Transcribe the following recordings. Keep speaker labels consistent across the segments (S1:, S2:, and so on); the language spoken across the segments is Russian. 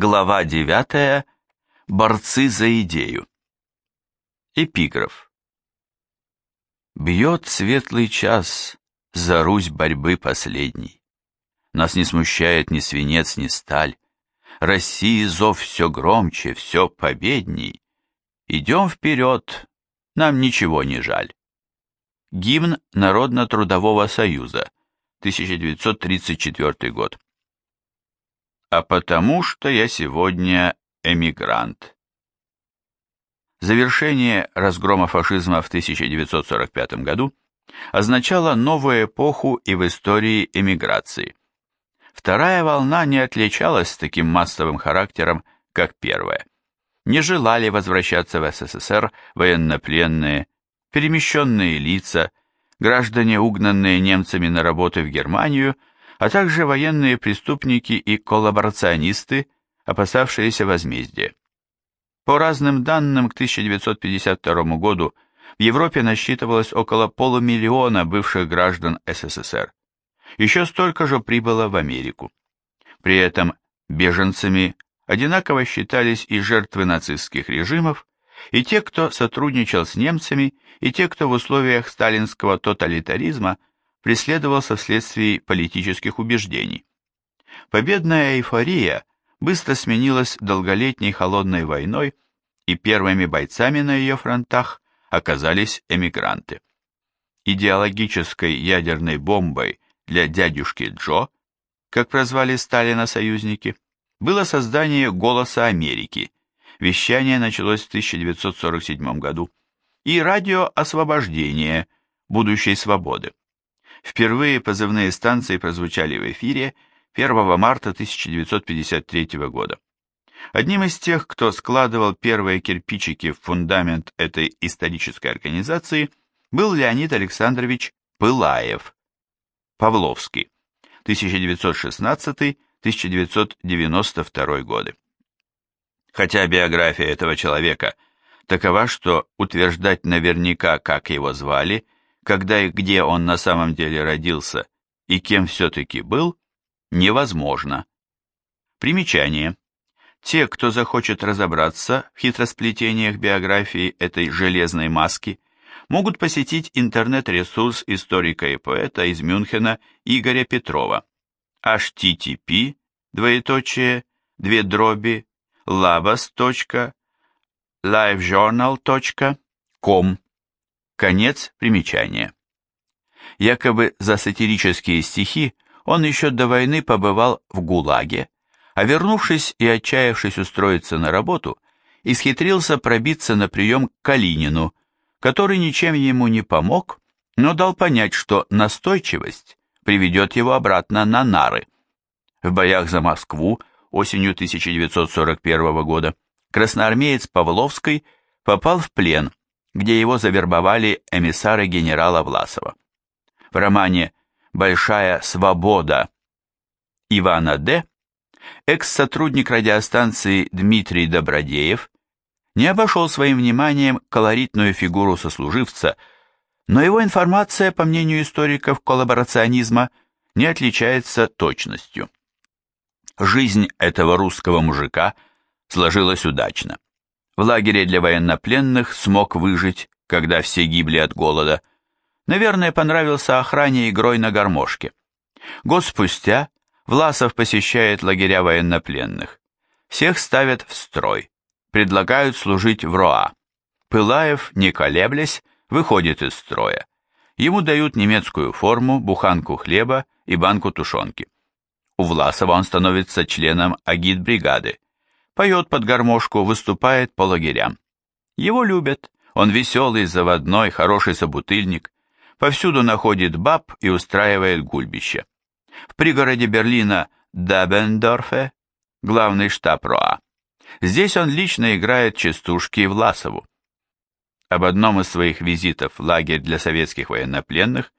S1: Глава 9. Борцы за идею. Эпиграф. Бьет светлый час за Русь борьбы последней. Нас не смущает ни свинец, ни сталь. России зов все громче, все победней. Идем вперед, нам ничего не жаль. Гимн Народно-трудового союза, 1934 год. А потому что я сегодня эмигрант. Завершение разгрома фашизма в 1945 году означало новую эпоху и в истории эмиграции. Вторая волна не отличалась таким массовым характером, как первая. Не желали возвращаться в СССР военнопленные, перемещенные лица, граждане, угнанные немцами на работы в Германию, а также военные преступники и коллаборационисты, опасавшиеся возмездия. По разным данным, к 1952 году в Европе насчитывалось около полумиллиона бывших граждан СССР. Еще столько же прибыло в Америку. При этом беженцами одинаково считались и жертвы нацистских режимов, и те, кто сотрудничал с немцами, и те, кто в условиях сталинского тоталитаризма преследовался вследствие политических убеждений. Победная эйфория быстро сменилась долголетней холодной войной, и первыми бойцами на ее фронтах оказались эмигранты. Идеологической ядерной бомбой для дядюшки Джо, как прозвали Сталина союзники, было создание «Голоса Америки», вещание началось в 1947 году, и радио «Освобождение» будущей свободы. Впервые позывные станции прозвучали в эфире 1 марта 1953 года. Одним из тех, кто складывал первые кирпичики в фундамент этой исторической организации, был Леонид Александрович Пылаев, Павловский, 1916-1992 годы. Хотя биография этого человека такова, что утверждать наверняка, как его звали, когда и где он на самом деле родился и кем все-таки был, невозможно. Примечание. Те, кто захочет разобраться в хитросплетениях биографии этой железной маски, могут посетить интернет-ресурс историка и поэта из Мюнхена Игоря Петрова http двоеточие две дроби labas.livejournal.com Конец примечания. Якобы за сатирические стихи он еще до войны побывал в ГУЛАГе, а вернувшись и отчаявшись устроиться на работу, исхитрился пробиться на прием к Калинину, который ничем ему не помог, но дал понять, что настойчивость приведет его обратно на нары. В боях за Москву осенью 1941 года красноармеец Павловский попал в плен где его завербовали эмиссары генерала Власова. В романе «Большая свобода» Ивана Д. экс-сотрудник радиостанции Дмитрий Добродеев не обошел своим вниманием колоритную фигуру сослуживца, но его информация, по мнению историков коллаборационизма, не отличается точностью. Жизнь этого русского мужика сложилась удачно. В лагере для военнопленных смог выжить, когда все гибли от голода. Наверное, понравился охране игрой на гармошке. Год спустя Власов посещает лагеря военнопленных. Всех ставят в строй. Предлагают служить в РОА. Пылаев, не колеблясь, выходит из строя. Ему дают немецкую форму, буханку хлеба и банку тушенки. У Власова он становится членом агитбригады поет под гармошку, выступает по лагерям. Его любят, он веселый, заводной, хороший собутыльник, повсюду находит баб и устраивает гульбище. В пригороде Берлина Дабендорфе, главный штаб РОА. Здесь он лично играет частушки Власову. Об одном из своих визитов в лагерь для советских военнопленных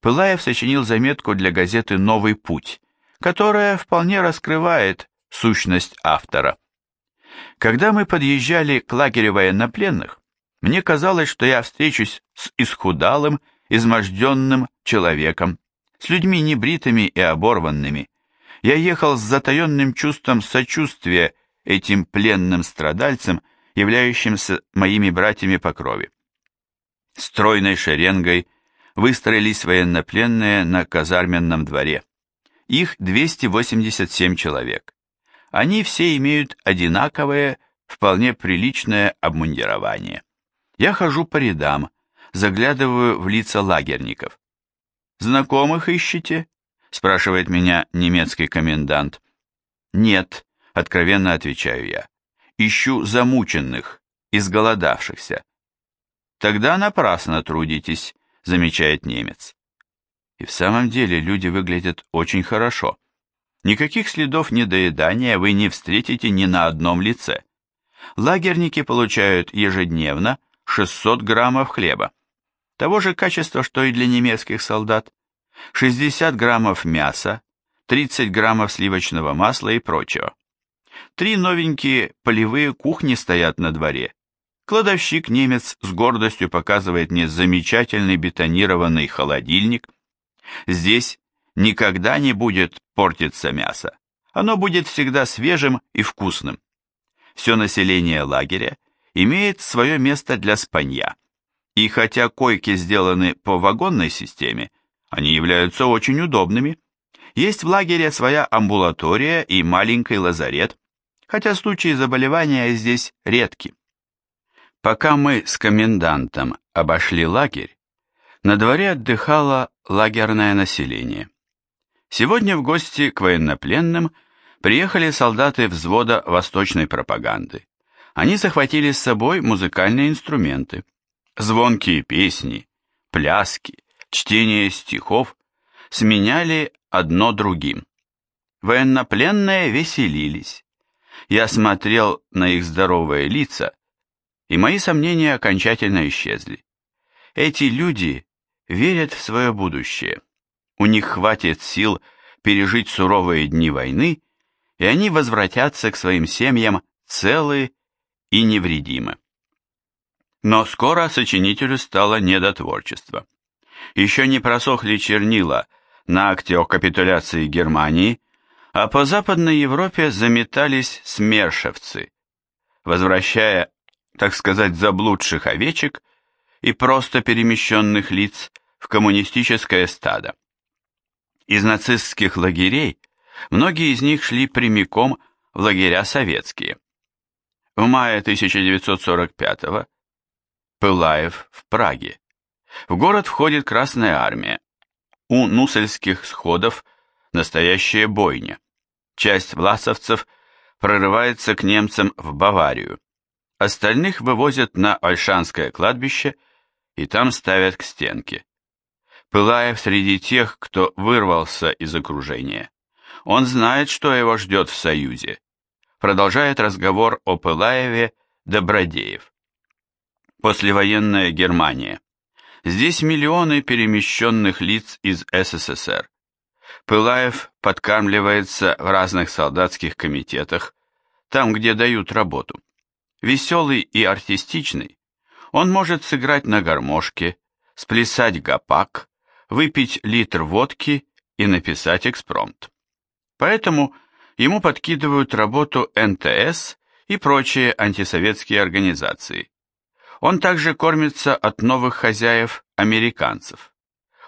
S1: Пылаев сочинил заметку для газеты «Новый путь», которая вполне раскрывает сущность автора. Когда мы подъезжали к лагерю военнопленных, мне казалось, что я встречусь с исхудалым, изможденным человеком, с людьми небритыми и оборванными. Я ехал с затаенным чувством сочувствия этим пленным страдальцам, являющимся моими братьями по крови. Стройной шеренгой выстроились военнопленные на казарменном дворе. Их 287 человек. Они все имеют одинаковое, вполне приличное обмундирование. Я хожу по рядам, заглядываю в лица лагерников. «Знакомых ищете?» – спрашивает меня немецкий комендант. «Нет», – откровенно отвечаю я. «Ищу замученных, изголодавшихся». «Тогда напрасно трудитесь», – замечает немец. И в самом деле люди выглядят очень хорошо. Никаких следов недоедания вы не встретите ни на одном лице. Лагерники получают ежедневно 600 граммов хлеба того же качества, что и для немецких солдат, 60 граммов мяса, 30 граммов сливочного масла и прочего. Три новенькие полевые кухни стоят на дворе. Кладовщик немец с гордостью показывает мне замечательный бетонированный холодильник. Здесь никогда не будет портиться мясо. Оно будет всегда свежим и вкусным. Все население лагеря имеет свое место для спанья. И хотя койки сделаны по вагонной системе, они являются очень удобными. Есть в лагере своя амбулатория и маленький лазарет, хотя случаи заболевания здесь редки. Пока мы с комендантом обошли лагерь, на дворе отдыхало лагерное население. Сегодня в гости к военнопленным приехали солдаты взвода восточной пропаганды. Они захватили с собой музыкальные инструменты. Звонкие песни, пляски, чтение стихов сменяли одно другим. Военнопленные веселились. Я смотрел на их здоровые лица, и мои сомнения окончательно исчезли. Эти люди верят в свое будущее. У них хватит сил пережить суровые дни войны, и они возвратятся к своим семьям целы и невредимы. Но скоро сочинителю стало не до творчества. Еще не просохли чернила на акте о капитуляции Германии, а по Западной Европе заметались смершевцы, возвращая, так сказать, заблудших овечек и просто перемещенных лиц в коммунистическое стадо. Из нацистских лагерей многие из них шли прямиком в лагеря советские. В мае 1945 года Пылаев в Праге. В город входит Красная Армия. У Нусельских сходов настоящая бойня. Часть власовцев прорывается к немцам в Баварию. Остальных вывозят на Ольшанское кладбище и там ставят к стенке. Пылаев среди тех, кто вырвался из окружения. Он знает, что его ждет в Союзе. Продолжает разговор о Пылаеве Добродеев. Послевоенная Германия. Здесь миллионы перемещенных лиц из СССР. Пылаев подкармливается в разных солдатских комитетах, там, где дают работу. Веселый и артистичный, он может сыграть на гармошке, сплясать гопак, выпить литр водки и написать экспромт. Поэтому ему подкидывают работу НТС и прочие антисоветские организации. Он также кормится от новых хозяев американцев.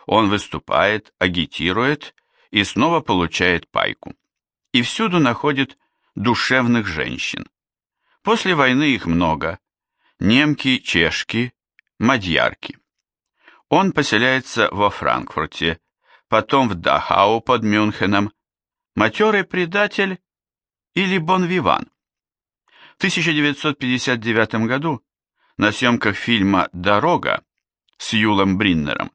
S1: Он выступает, агитирует и снова получает пайку. И всюду находит душевных женщин. После войны их много. Немки, чешки, мадьярки. Он поселяется во Франкфурте, потом в Дахау под Мюнхеном. Матерый предатель или бонвиван. В 1959 году на съемках фильма «Дорога» с Юлом Бриннером.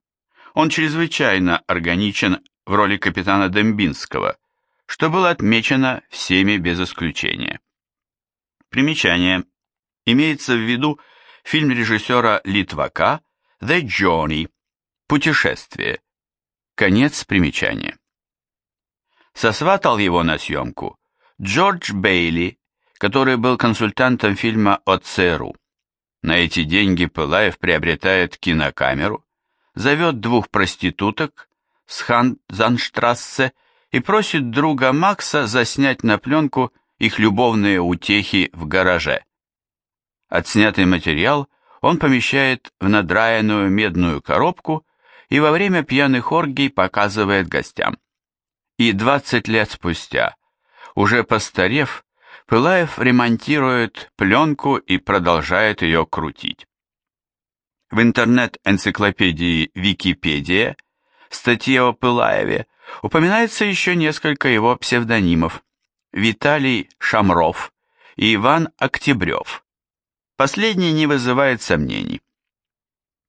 S1: Он чрезвычайно органичен в роли капитана Дембинского, что было отмечено всеми без исключения. Примечание. Имеется в виду фильм режиссера Литвака «The Journey» «Путешествие». Конец примечания. Сосватал его на съемку Джордж Бейли, который был консультантом фильма о ЦРУ. На эти деньги Пылаев приобретает кинокамеру, зовет двух проституток с Ханзанштрассе и просит друга Макса заснять на пленку их любовные утехи в гараже. Отснятый материал он помещает в надраенную медную коробку и во время пьяных оргий показывает гостям. И 20 лет спустя, уже постарев, Пылаев ремонтирует пленку и продолжает ее крутить. В интернет-энциклопедии Википедия в статье о Пылаеве упоминается еще несколько его псевдонимов Виталий Шамров и Иван Октябрев. Последний не вызывает сомнений.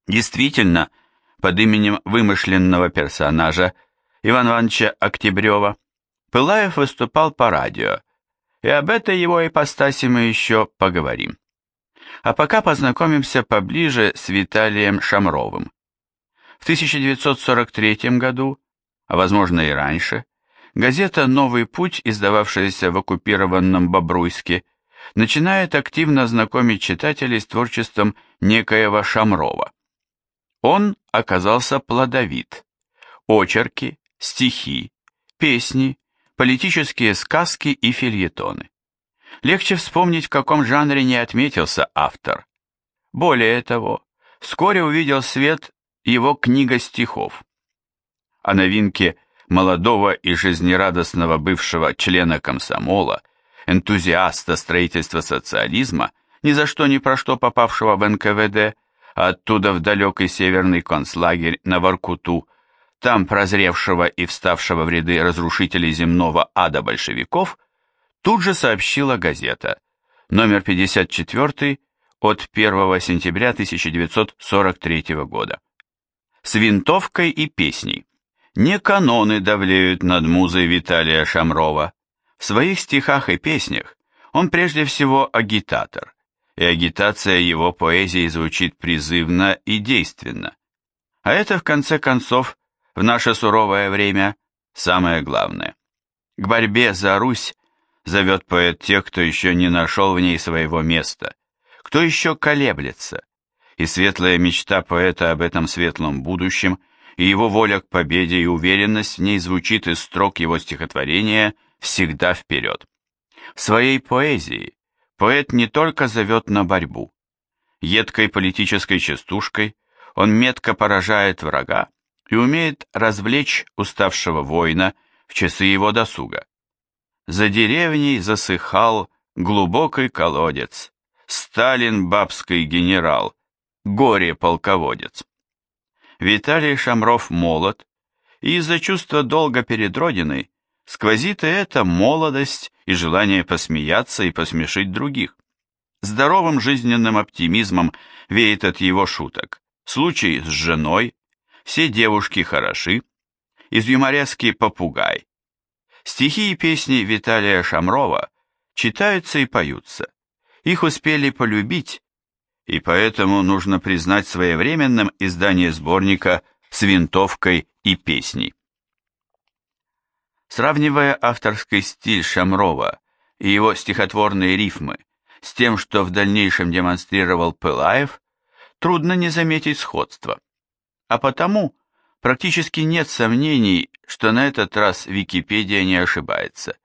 S1: Действительно, под именем вымышленного персонажа Ивана Ивановича Октябрева Пылаев выступал по радио, и об этой его ипостаси мы еще поговорим. А пока познакомимся поближе с Виталием Шамровым. В 1943 году, а возможно и раньше, газета «Новый путь», издававшаяся в оккупированном Бобруйске, начинает активно знакомить читателей с творчеством некоего Шамрова. Он оказался плодовит. Очерки, стихи, песни, политические сказки и фильетоны. Легче вспомнить, в каком жанре не отметился автор. Более того, вскоре увидел свет его книга стихов. О новинке молодого и жизнерадостного бывшего члена комсомола, энтузиаста строительства социализма, ни за что ни про что попавшего в НКВД, а оттуда в далекий северный концлагерь на Воркуту, там прозревшего и вставшего в ряды разрушителей земного ада большевиков, тут же сообщила газета, номер 54 от 1 сентября 1943 года. С винтовкой и песней. Не каноны давлеют над музой Виталия Шамрова. Своих стихах и песнях он прежде всего агитатор, и агитация его поэзии звучит призывно и действенно. А это, в конце концов, в наше суровое время самое главное. К борьбе за Русь зовет поэт тех, кто еще не нашел в ней своего места, кто еще колеблется, и светлая мечта поэта об этом светлом будущем, и его воля к победе и уверенность в ней звучит из строк его стихотворения «Всегда вперед». В своей поэзии поэт не только зовет на борьбу. Едкой политической частушкой он метко поражает врага, и умеет развлечь уставшего воина в часы его досуга. За деревней засыхал глубокий колодец, Сталин бабский генерал, горе-полководец. Виталий Шамров молод, и из-за чувства долга перед Родиной сквозит и эта молодость и желание посмеяться и посмешить других. Здоровым жизненным оптимизмом веет от его шуток. Случай с женой, все девушки хороши, из юморески «Попугай». Стихи и песни Виталия Шамрова читаются и поются. Их успели полюбить, и поэтому нужно признать своевременным издание сборника с винтовкой и песней. Сравнивая авторский стиль Шамрова и его стихотворные рифмы с тем, что в дальнейшем демонстрировал Пылаев, трудно не заметить сходства а потому практически нет сомнений, что на этот раз Википедия не ошибается.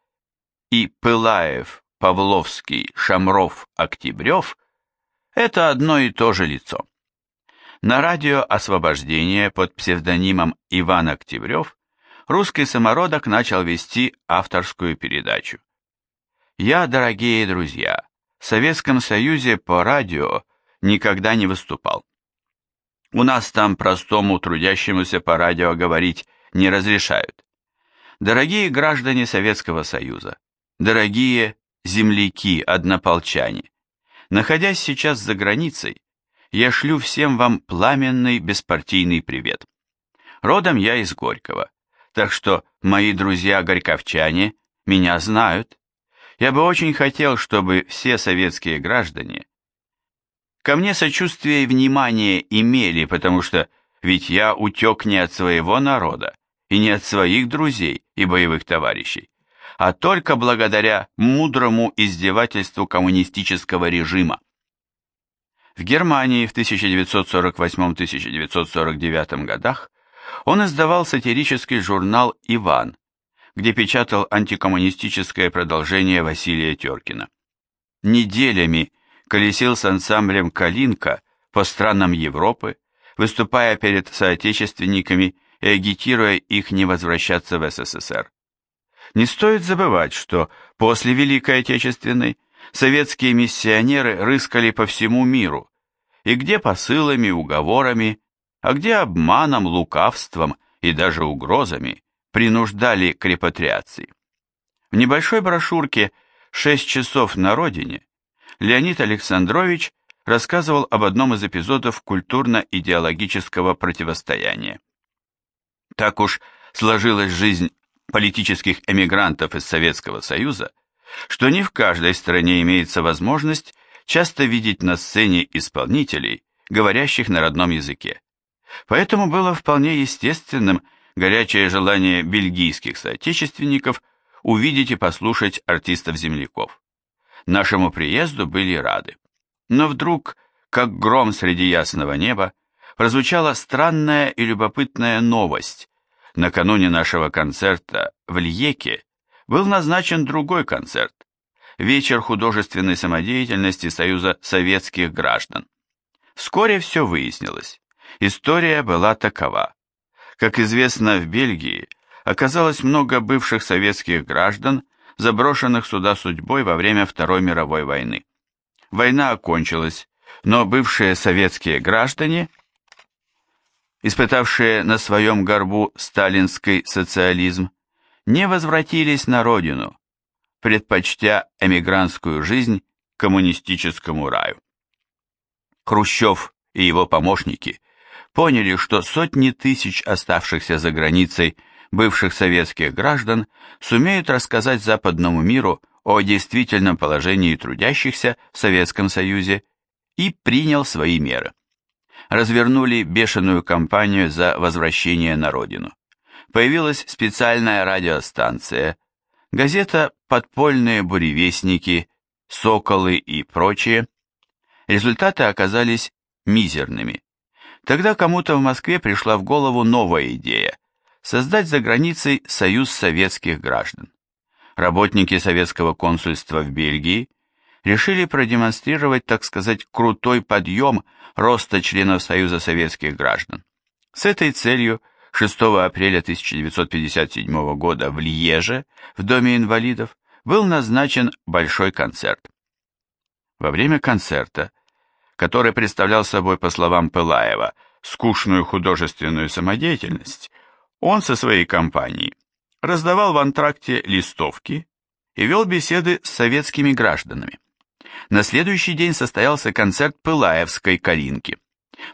S1: И Пылаев, Павловский, Шамров, Октябрев – это одно и то же лицо. На радио «Освобождение» под псевдонимом Иван Октябрев русский самородок начал вести авторскую передачу. Я, дорогие друзья, в Советском Союзе по радио никогда не выступал. У нас там простому трудящемуся по радио говорить не разрешают. Дорогие граждане Советского Союза, дорогие земляки, однополчане, находясь сейчас за границей, я шлю всем вам пламенный беспартийный привет. Родом я из Горького, так что мои друзья-горьковчане меня знают. Я бы очень хотел, чтобы все советские граждане Ко мне сочувствие и внимание имели, потому что ведь я утек не от своего народа и не от своих друзей и боевых товарищей, а только благодаря мудрому издевательству коммунистического режима. В Германии в 1948-1949 годах он издавал сатирический журнал «Иван», где печатал антикоммунистическое продолжение Василия Теркина. Неделями колесил с ансамблем «Калинка» по странам Европы, выступая перед соотечественниками и агитируя их не возвращаться в СССР. Не стоит забывать, что после Великой Отечественной советские миссионеры рыскали по всему миру, и где посылами, уговорами, а где обманом, лукавством и даже угрозами принуждали к репатриации. В небольшой брошюрке «Шесть часов на родине» Леонид Александрович рассказывал об одном из эпизодов культурно-идеологического противостояния. Так уж сложилась жизнь политических эмигрантов из Советского Союза, что не в каждой стране имеется возможность часто видеть на сцене исполнителей, говорящих на родном языке. Поэтому было вполне естественным горячее желание бельгийских соотечественников увидеть и послушать артистов-земляков. Нашему приезду были рады. Но вдруг, как гром среди ясного неба, прозвучала странная и любопытная новость. Накануне нашего концерта в Льеке был назначен другой концерт – вечер художественной самодеятельности Союза советских граждан. Вскоре все выяснилось. История была такова. Как известно, в Бельгии оказалось много бывших советских граждан, заброшенных сюда судьбой во время Второй мировой войны. Война окончилась, но бывшие советские граждане, испытавшие на своем горбу сталинский социализм, не возвратились на родину, предпочтя эмигрантскую жизнь коммунистическому раю. Хрущев и его помощники поняли, что сотни тысяч оставшихся за границей бывших советских граждан сумеют рассказать западному миру о действительном положении трудящихся в Советском Союзе и принял свои меры. Развернули бешеную кампанию за возвращение на родину. Появилась специальная радиостанция, газета «Подпольные буревестники», «Соколы» и прочее. Результаты оказались мизерными. Тогда кому-то в Москве пришла в голову новая идея – создать за границей Союз советских граждан работники советского консульства в Бельгии решили продемонстрировать, так сказать, крутой подъем роста членов Союза советских граждан. С этой целью 6 апреля 1957 года в Льеже, в Доме инвалидов, был назначен большой концерт. Во время концерта, который представлял собой, по словам Пылаева, скучную художественную самодеятельность, он со своей компанией раздавал в антракте листовки и вел беседы с советскими гражданами. На следующий день состоялся концерт Пылаевской Калинки.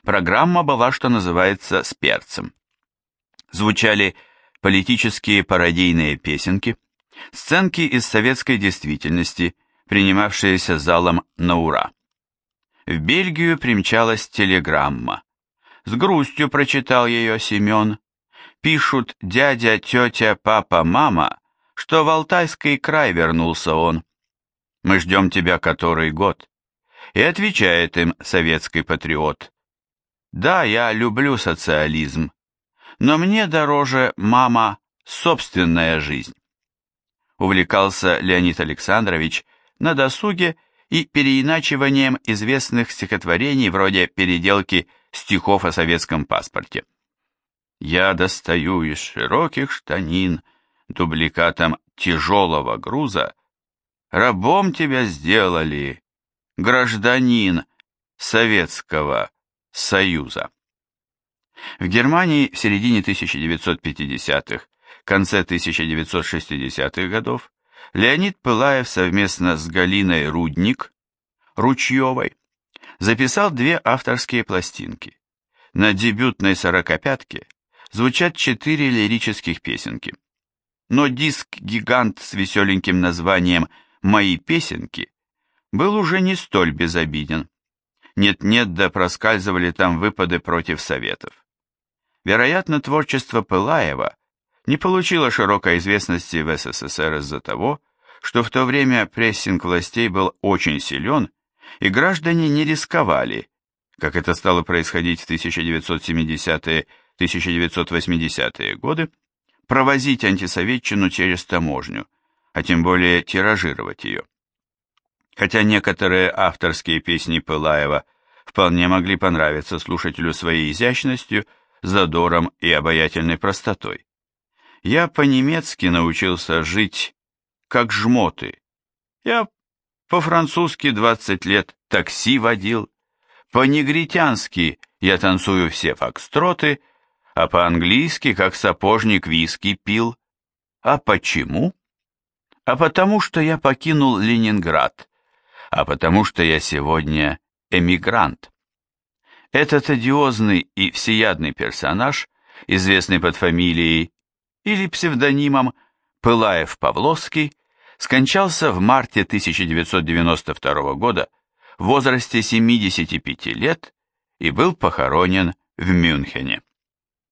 S1: Программа была, что называется, с перцем. Звучали политические пародийные песенки, сценки из советской действительности, принимавшиеся залом на ура. В Бельгию примчалась телеграмма. С грустью прочитал ее Семен, Пишут дядя, тетя, папа, мама, что в Алтайский край вернулся он. Мы ждем тебя который год. И отвечает им советский патриот. Да, я люблю социализм, но мне дороже, мама, собственная жизнь. Увлекался Леонид Александрович на досуге и переиначиванием известных стихотворений вроде переделки стихов о советском паспорте. Я достаю из широких штанин дубликатом тяжелого груза. Рабом тебя сделали, гражданин Советского Союза. В Германии в середине 1950-х, конце 1960-х годов Леонид Пылаев совместно с Галиной Рудник, Ручьевой, записал две авторские пластинки. На дебютной «Сорокопятке» звучат четыре лирических песенки. Но диск-гигант с веселеньким названием «Мои песенки» был уже не столь безобиден. Нет-нет, да проскальзывали там выпады против советов. Вероятно, творчество Пылаева не получило широкой известности в СССР из-за того, что в то время прессинг властей был очень силен, и граждане не рисковали, как это стало происходить в 1970-е 1980-е годы, провозить антисоветчину через таможню, а тем более тиражировать ее. Хотя некоторые авторские песни Пылаева вполне могли понравиться слушателю своей изящностью, задором и обаятельной простотой. Я по-немецки научился жить как жмоты. Я по-французски 20 лет такси водил, по-негритянски я танцую все фокстроты, а по-английски как сапожник виски пил. А почему? А потому что я покинул Ленинград, а потому что я сегодня эмигрант. Этот одиозный и всеядный персонаж, известный под фамилией или псевдонимом Пылаев-Павловский, скончался в марте 1992 года в возрасте 75 лет и был похоронен в Мюнхене.